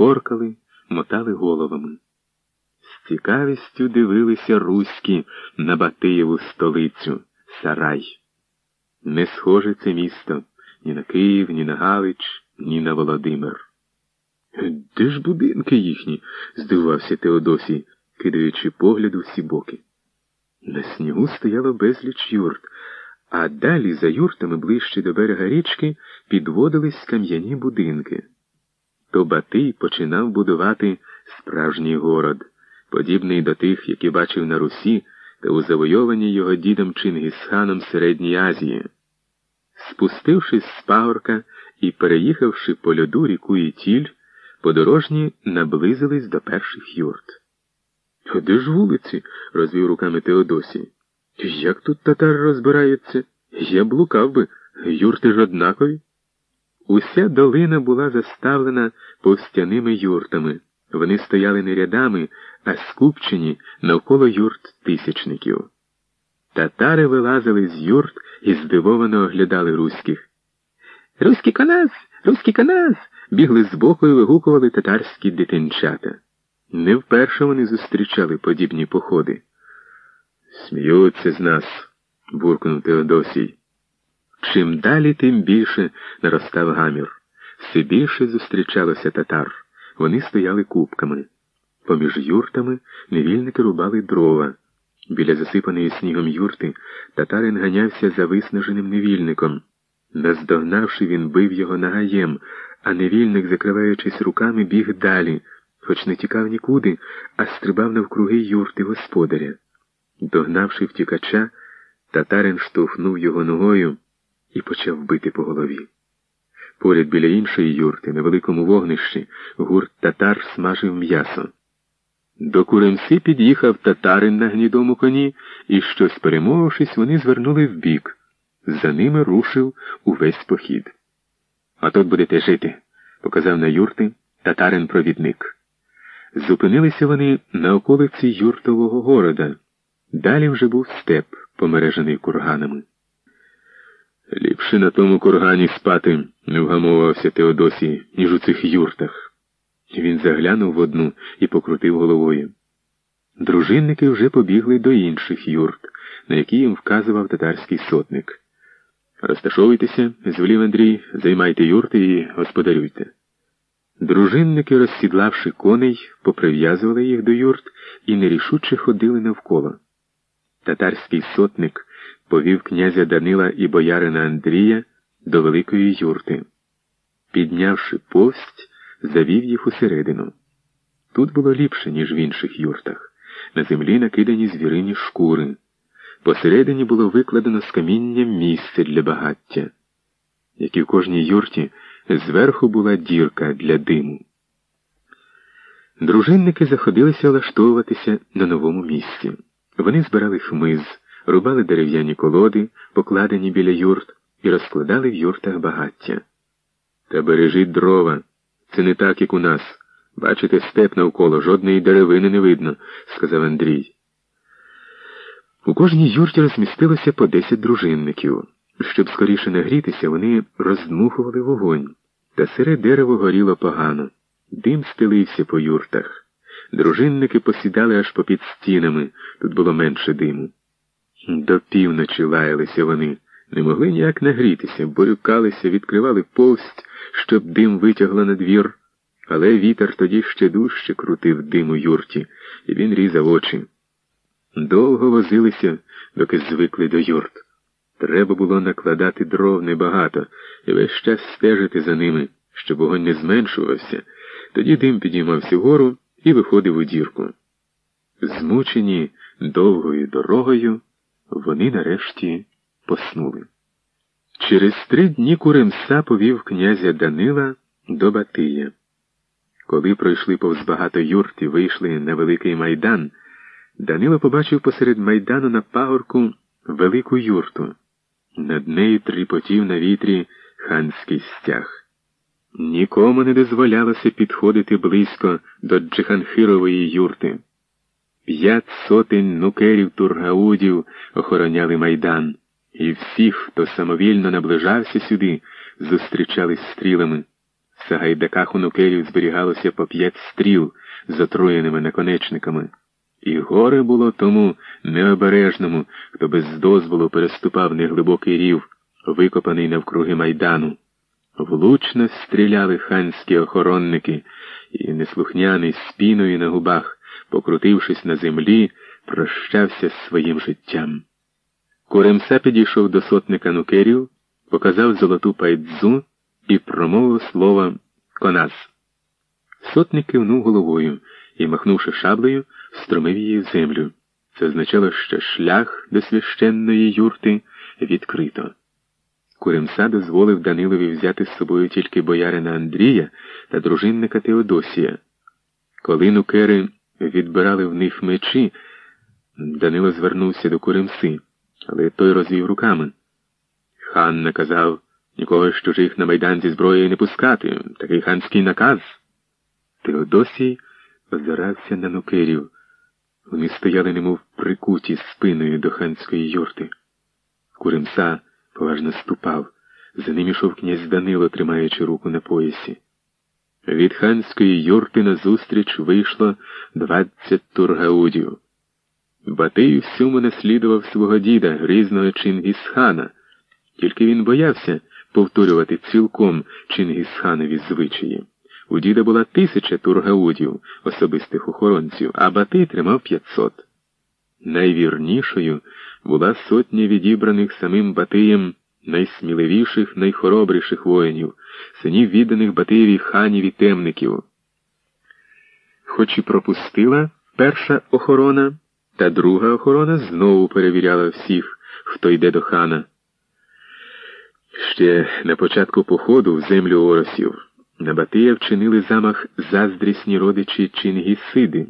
хоркали, мотали головами. З цікавістю дивилися руські на Батиєву столицю, Сарай. Не схоже це місто ні на Київ, ні на Галич, ні на Володимир. Де ж будинки їхні? здивувався Теодосій, кидаючи погляд у всі боки. На снігу стояло безліч юрт, а далі за юртами ближче до берега річки підводились кам'яні будинки. То Батий починав будувати справжній город, подібний до тих, які бачив на Русі та у завойованій його дідом Чингісханом Середній Азії. Спустившись з пагорка і переїхавши по льоду ріку Ітіль, подорожні наблизились до перших юрт. Де ж вулиці? розвів руками Теодосій. Як тут татар розбираються? Я блукав би, юрти ж однакові. Уся долина була заставлена повстяними юртами. Вони стояли не рядами, а скупчені навколо юрт тисячників. Татари вилазили з юрт і здивовано оглядали руських. Руський канас! Руський канас! бігли збоку і вигукували татарські дитинчата. Не вперше вони зустрічали подібні походи. Сміються з нас, буркнув Теодосій. Чим далі, тим більше наростав гамір. Все більше зустрічалося татар. Вони стояли купками. Поміж юртами невільники рубали дрова. Біля засипаної снігом юрти татарин ганявся за виснаженим невільником. Наздогнавши, він бив його нагаєм, а невільник, закриваючись руками, біг далі, хоч не тікав нікуди, а стрибав навкруги юрти господаря. Догнавши втікача, татарин штовхнув його ногою і почав бити по голові. Поряд біля іншої юрти, на великому вогнищі, гурт татар смажив м'ясо. До Куремси під'їхав татарин на гнідому коні, і, щось перемовившись, вони звернули вбік. За ними рушив увесь похід. А тут будете жити, показав на юрти татарин провідник. Зупинилися вони на околиці юртового города. Далі вже був степ, помережений курганами. Ліпше на тому кургані спати, не вгамовувався Теодосій, ніж у цих юртах. Він заглянув в одну і покрутив головою. Дружинники вже побігли до інших юрт, на які їм вказував татарський сотник. Розташовуйтеся, звелів Андрій, займайте юрти і господарюйте. Дружинники, розсідлавши коней, поприв'язували їх до юрт і нерішуче ходили навколо. Татарський сотник повів князя Данила і боярина Андрія до великої юрти. Піднявши повсть, завів їх усередину. Тут було ліпше, ніж в інших юртах. На землі накидані звірині шкури. Посередині було викладено з камінням місце для багаття. Як і в кожній юрті, зверху була дірка для диму. Дружинники заходилися влаштовуватися на новому місці. Вони збирали хмиз, рубали дерев'яні колоди, покладені біля юрт, і розкладали в юртах багаття. Та бережіть дрова. Це не так, як у нас. Бачите, степ навколо жодної деревини не видно, сказав Андрій. У кожній юрті розмістилося по десять дружинників. Щоб скоріше нагрітися, вони роздмухували вогонь. Та сире дерево горіло погано. Дим стелився по юртах. Дружинники посідали аж попід стінами, тут було менше диму. До півночі лаялися вони, не могли ніяк нагрітися, борюкалися, відкривали повсть, щоб дим витягло на двір. Але вітер тоді ще дужче крутив дим у юрті, і він різав очі. Довго возилися, доки звикли до юрт. Треба було накладати дров небагато і весь час стежити за ними, щоб вогонь не зменшувався, тоді дим підіймався вгору і виходив у дірку. Змучені довгою дорогою, вони нарешті поснули. Через три дні Куремса повів князя Данила до Батия. Коли пройшли повз багато юрт і вийшли на великий майдан, Данило побачив посеред майдану на пагорку велику юрту. Над нею тріпотів на вітрі ханський стяг. Нікому не дозволялося підходити близько до Джиханхирової юрти. П'ять сотень нукерів тургаудів охороняли майдан, і всіх, хто самовільно наближався сюди, зустрічались стрілами. В Сагайдаках у нукерів зберігалося по п'ять стріл з отруєними наконечниками. І горе було тому необережному, хто без дозволу переступав неглибокий рів, викопаний навкруги майдану. Влучно стріляли ханські охоронники, і неслухняний спіною на губах, покрутившись на землі, прощався з своїм життям. Куремса підійшов до сотника нукерів, показав золоту пайдзу і промовив слово конас. Сотник кивнув головою і, махнувши шаблею, встромив її в землю. Це означало, що шлях до священної юрти відкрито. Куремса дозволив Данилові взяти з собою тільки боярина Андрія та дружинника Теодосія. Коли нукери відбирали в них мечі, Данило звернувся до Куремси, але той розвів руками. Хан наказав нікого з чужих на майдан зі зброєю не пускати. Такий ханський наказ. Теодосій озирався на нукерів. Вони стояли, немов прикуті спиною до ханської юрти. Куремса поважно ступав. За ним ішов князь Данило, тримаючи руку на поясі. Від ханської юрти назустріч вийшло двадцять тургаудів. Батий всьому наслідував свого діда, грізного Чингісхана, тільки він боявся повторювати цілком Чингісханові звичаї. У діда була тисяча тургаудів, особистих охоронців, а Батий тримав п'ятсот. Найвірнішою була сотня відібраних самим Батиєм найсміливіших, найхоробріших воїнів, синів відданих Батиєві ханів і темників. Хоч і пропустила перша охорона, та друга охорона знову перевіряла всіх, хто йде до хана. Ще на початку походу в землю Оросів на Батия вчинили замах заздрісні родичі Чингісиди.